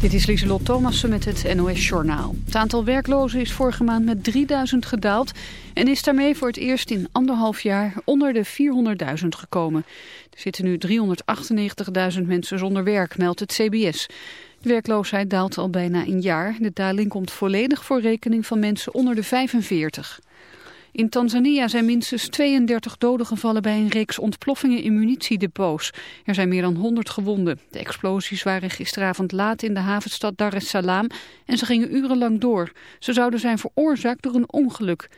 Dit is Lieselot Thomassen met het NOS-journaal. Het aantal werklozen is vorige maand met 3000 gedaald... en is daarmee voor het eerst in anderhalf jaar onder de 400.000 gekomen. Er zitten nu 398.000 mensen zonder werk, meldt het CBS. De werkloosheid daalt al bijna een jaar. De daling komt volledig voor rekening van mensen onder de 45. In Tanzania zijn minstens 32 doden gevallen bij een reeks ontploffingen in munitiedepots. Er zijn meer dan 100 gewonden. De explosies waren gisteravond laat in de havenstad Dar es Salaam en ze gingen urenlang door. Ze zouden zijn veroorzaakt door een ongeluk.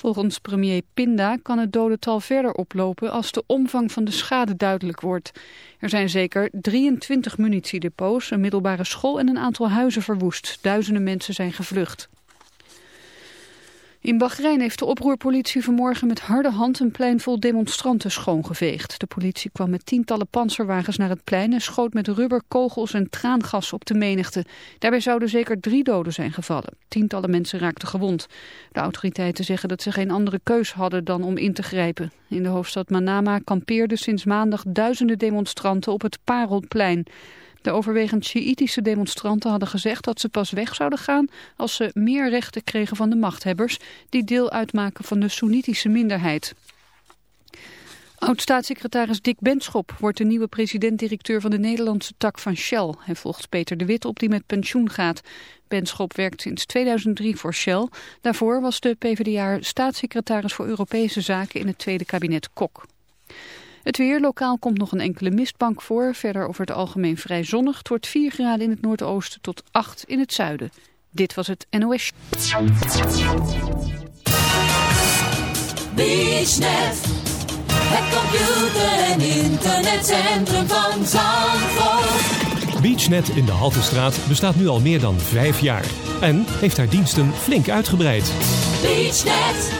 Volgens premier Pinda kan het dodental verder oplopen als de omvang van de schade duidelijk wordt. Er zijn zeker 23 munitiedepots, een middelbare school en een aantal huizen verwoest. Duizenden mensen zijn gevlucht. In Bahrein heeft de oproerpolitie vanmorgen met harde hand een plein vol demonstranten schoongeveegd. De politie kwam met tientallen panzerwagens naar het plein en schoot met rubberkogels en traangas op de menigte. Daarbij zouden zeker drie doden zijn gevallen. Tientallen mensen raakten gewond. De autoriteiten zeggen dat ze geen andere keus hadden dan om in te grijpen. In de hoofdstad Manama kampeerden sinds maandag duizenden demonstranten op het Parelplein. De overwegend Sjiïtische demonstranten hadden gezegd dat ze pas weg zouden gaan als ze meer rechten kregen van de machthebbers die deel uitmaken van de Soenitische minderheid. Oud-staatssecretaris Dick Benschop wordt de nieuwe president-directeur van de Nederlandse tak van Shell. Hij volgt Peter de Wit op die met pensioen gaat. Benschop werkt sinds 2003 voor Shell. Daarvoor was de PvdA staatssecretaris voor Europese zaken in het tweede kabinet Kok. Het weer, lokaal komt nog een enkele mistbank voor. Verder over het algemeen vrij zonnig. Het wordt 4 graden in het noordoosten tot 8 in het zuiden. Dit was het NOS. BeachNet. Het computer- en internetcentrum van Zandvoort. BeachNet in de Haltestraat bestaat nu al meer dan vijf jaar. En heeft haar diensten flink uitgebreid. BeachNet.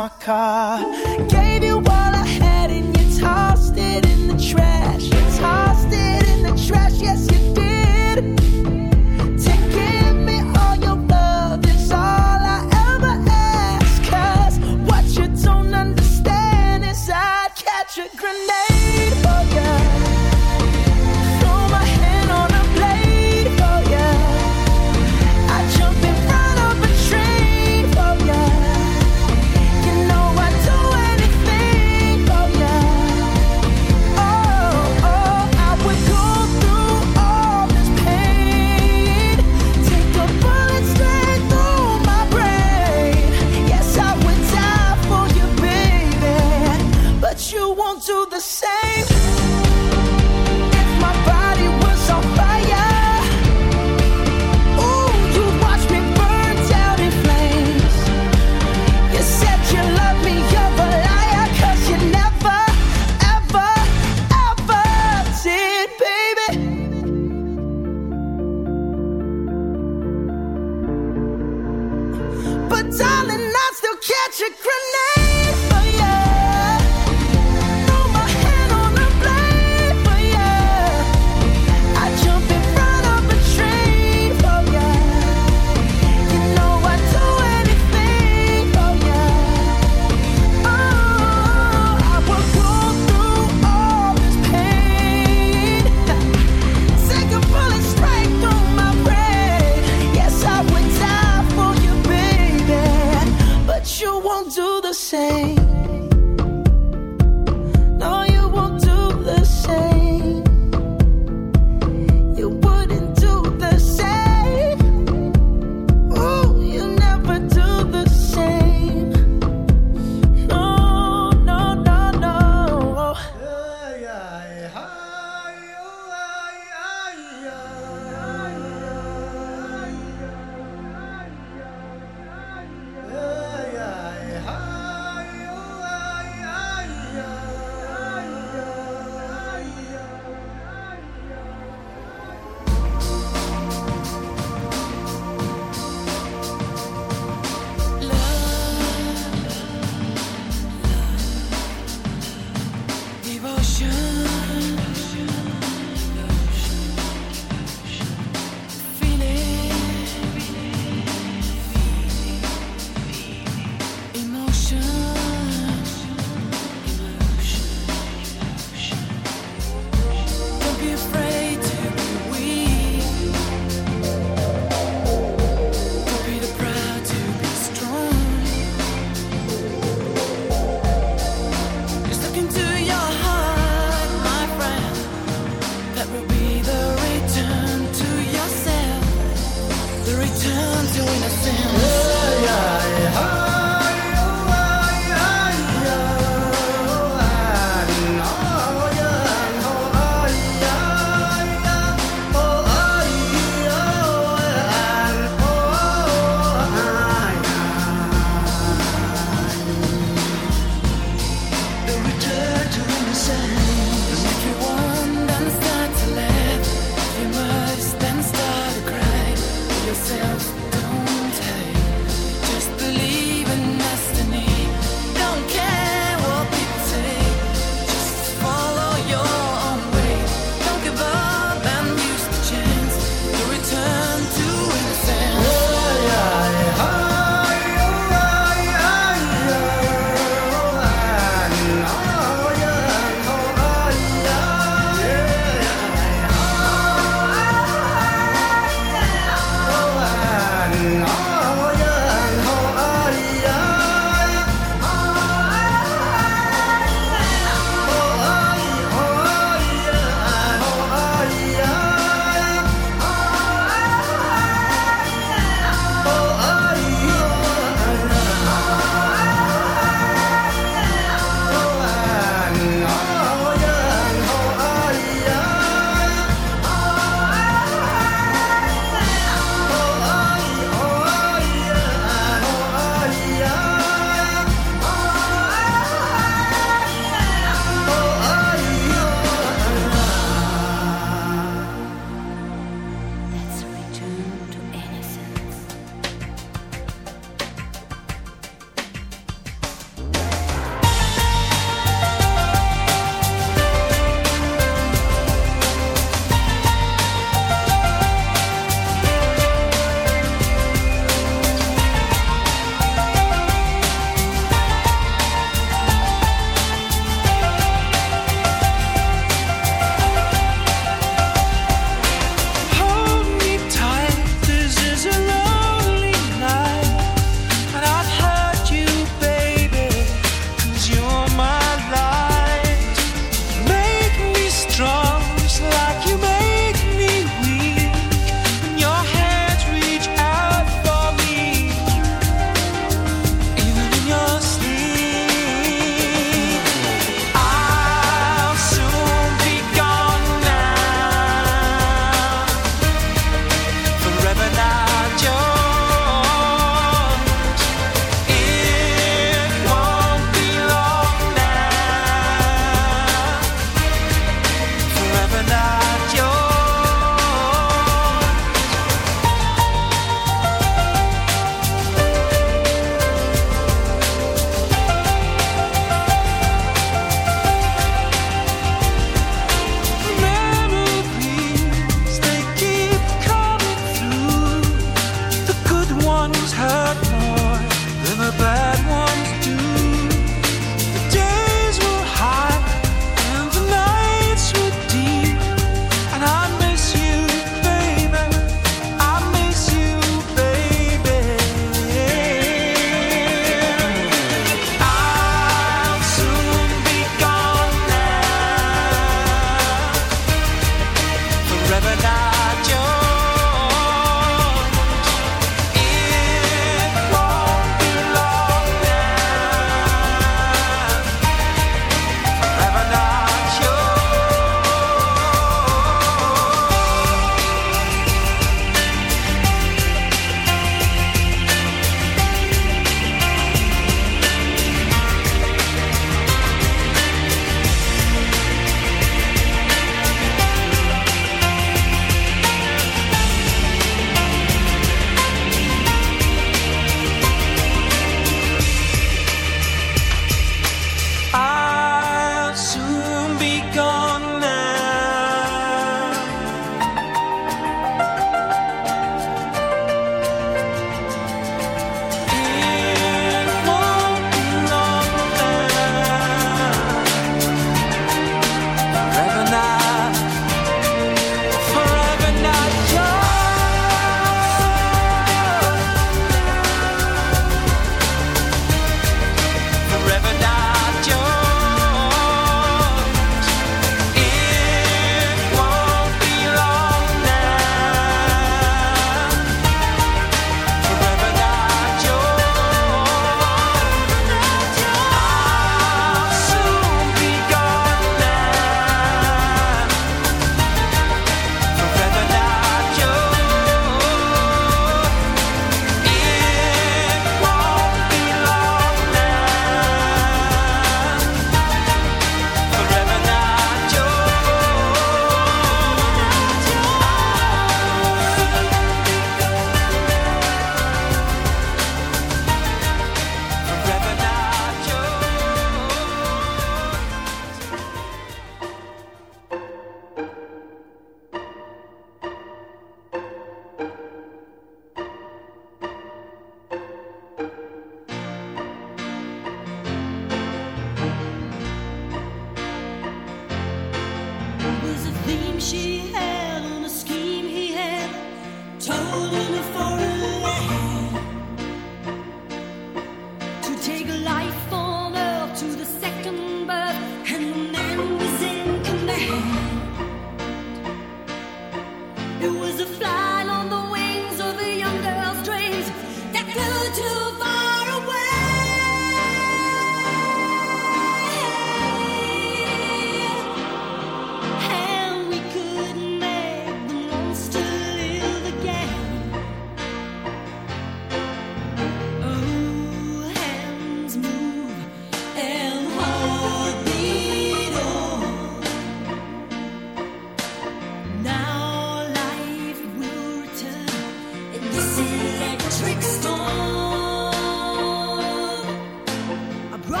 My car. Gave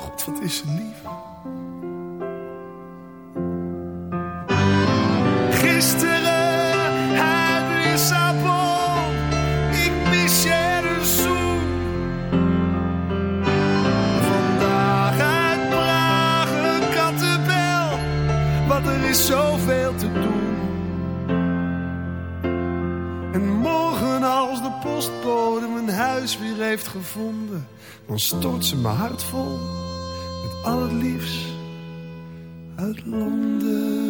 God, wat is ze lief. Gisteren uit Lissabon. Ik mis je een zoen. Vandaag uit Praag een kattenbel. Want er is zoveel te doen. En morgen als de postbode mijn huis weer heeft gevonden, dan stort ze mijn hart vol met al het liefst uit Londen.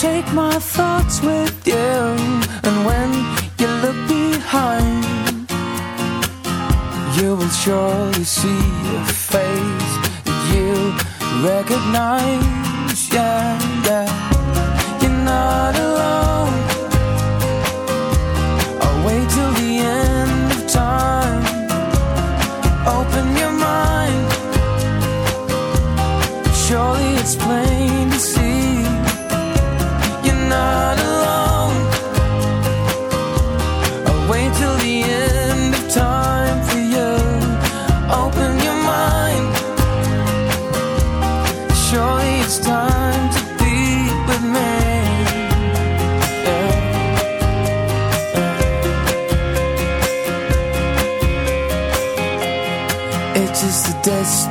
Take my thoughts with you, and when you look behind, you will surely see a face that you recognize. Yeah, yeah, you're not alone.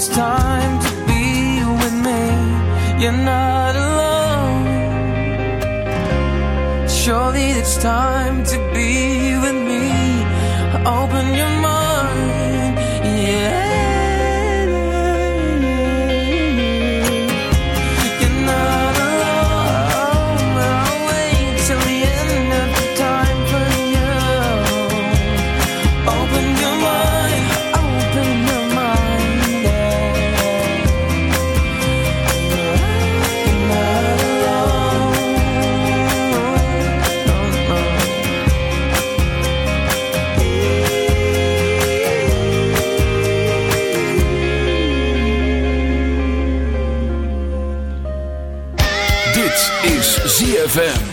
It's time to be with me. You're not alone. Surely it's time to be with me. Open your ZFM.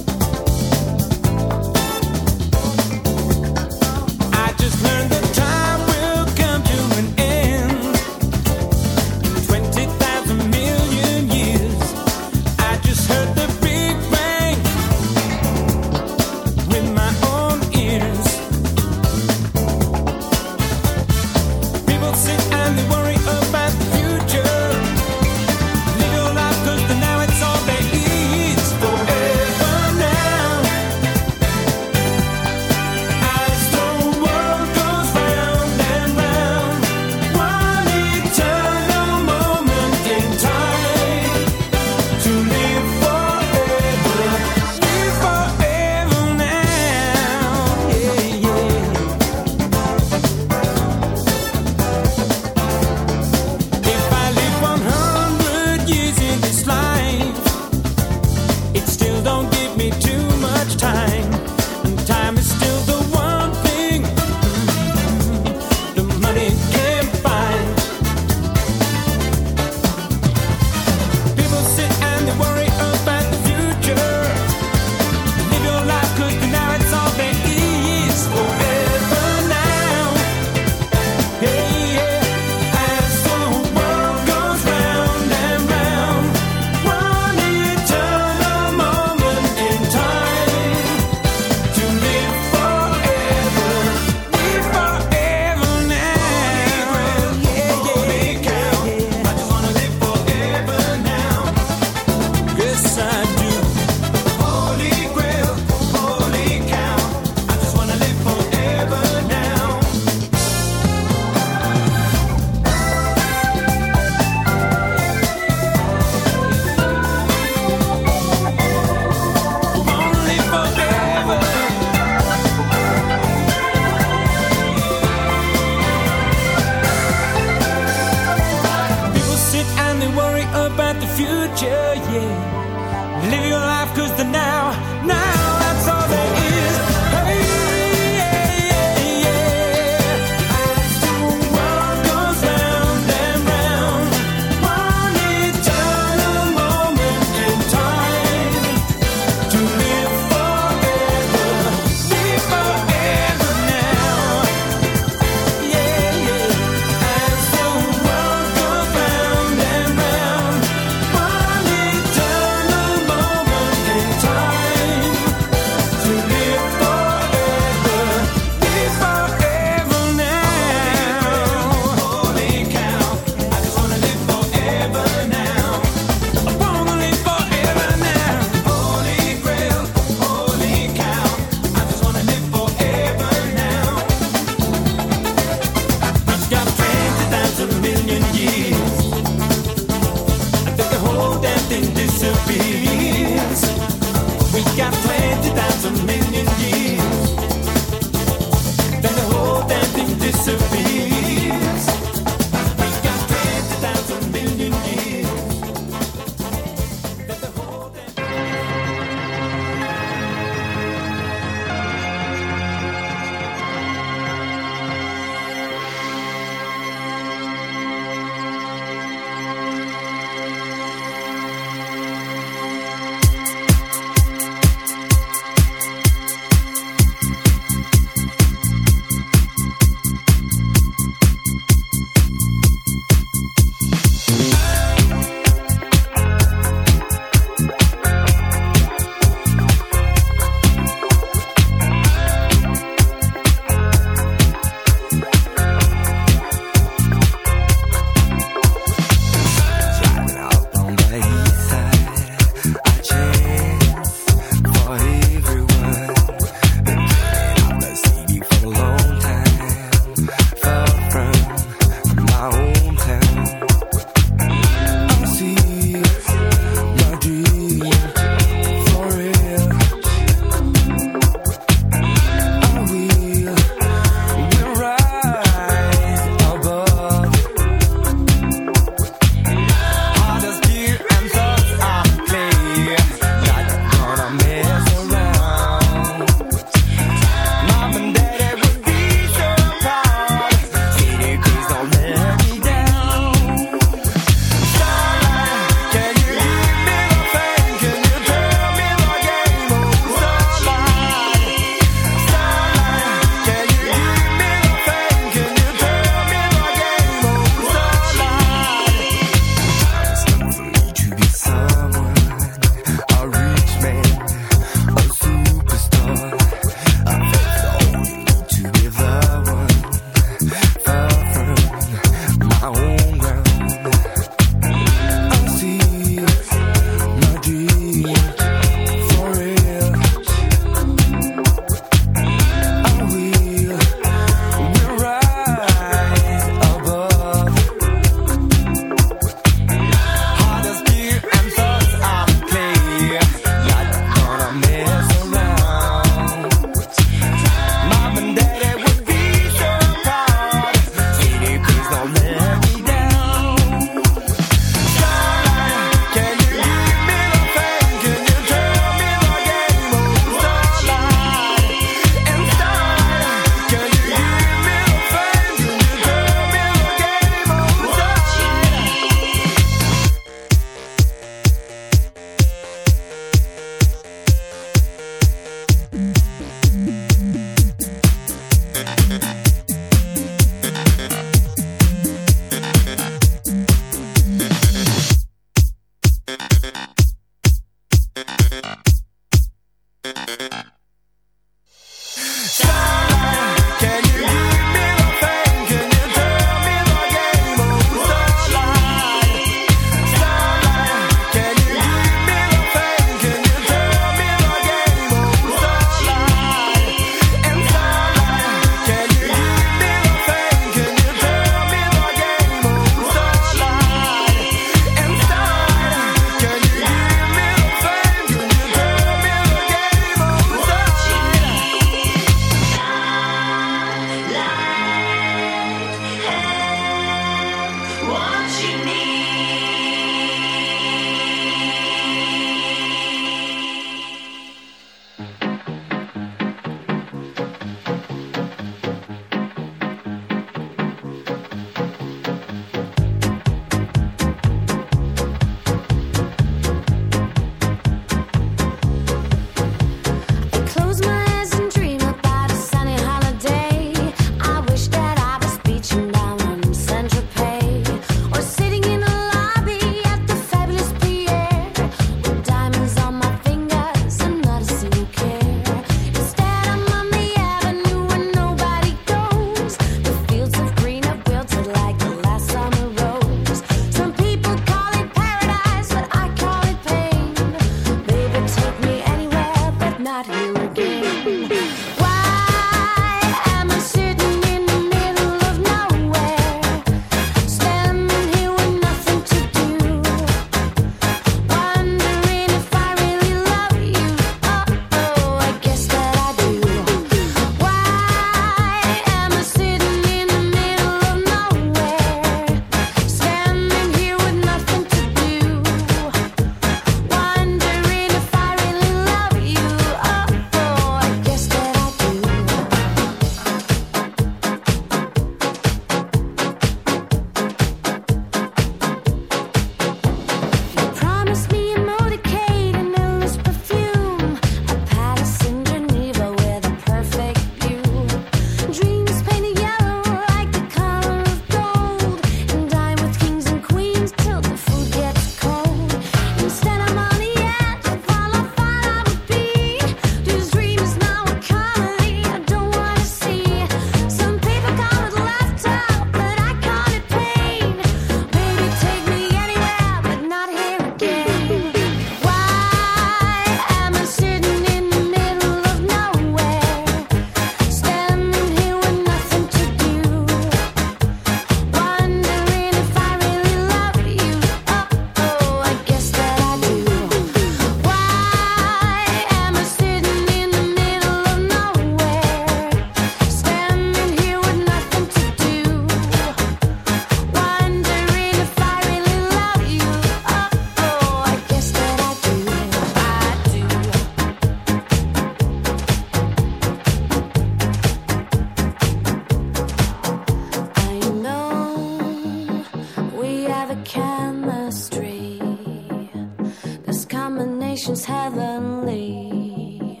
lonely.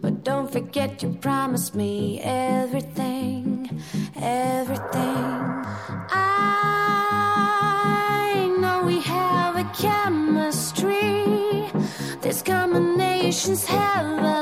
But don't forget you promised me everything, everything. I know we have a chemistry. This combination's heaven.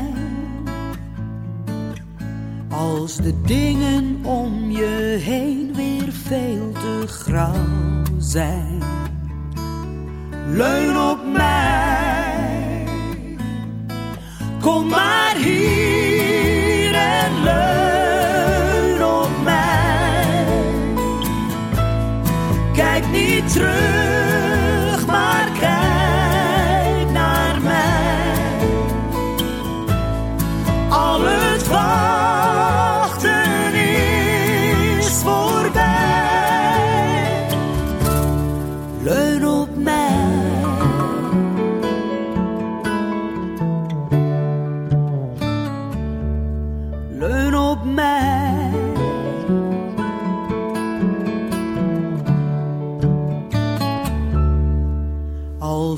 Als de dingen om je heen weer veel te grauw zijn. Leun op mij. Kom maar hier en leun